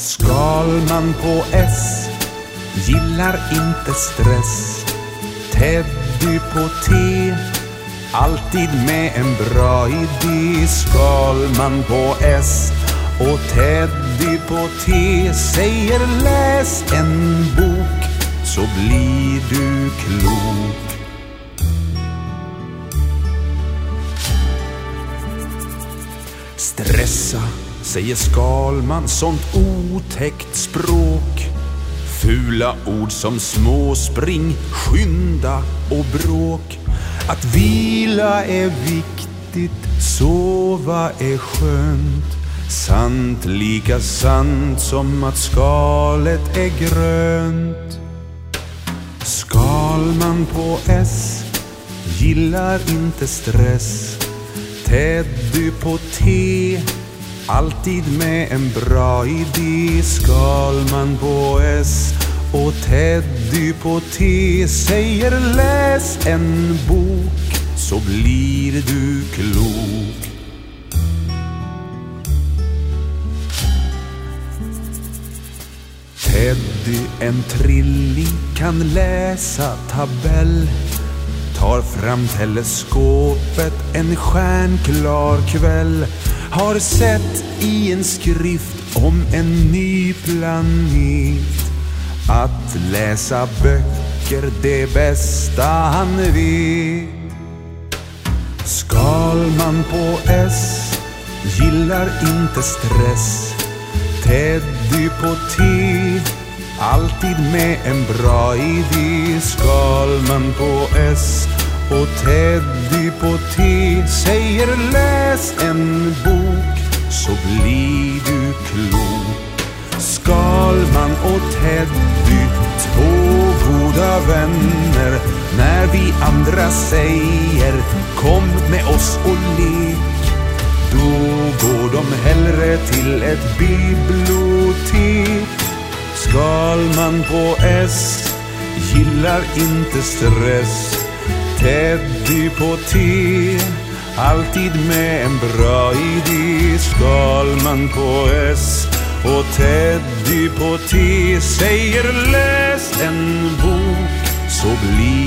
Skalman på S gillar inte stress. Teddy på T alltid med en bra idé. Skalman på S och Teddy på T säger läs en bok så blir du klok. Stressa, säger Skalman, sånt otäckt språk. Fula ord som småspring, skynda och bråk. Att vila är viktigt, sova är skönt. Sant lika sant som att skalet är grönt. Skalman på S gillar inte stress. Teddy på T alltid med en bra idé. Skalman på S och Teddy på T säger läs en bok så blir du klok. Teddy, en trilling, kan läsa tabell Tar fram teleskopet en stjärnklar kväll Har sett i en skrift om en ny planet. Att läsa böcker det bästa han vet. Skalman på S gillar inte stress. Teddy på T Alltid med en bra idé. Skalman på S och Teddy på T. Säger läs en bok så blir du klok. Skalman och Teddy, två goda vänner När vi andra säger kom med oss och lek då går de hellre till ett bibliotek. Skalman på S gillar inte stress. Teddy på T. Alltid med en bra idé. Skalman på S och Teddy på T. Säger läs en bok så blir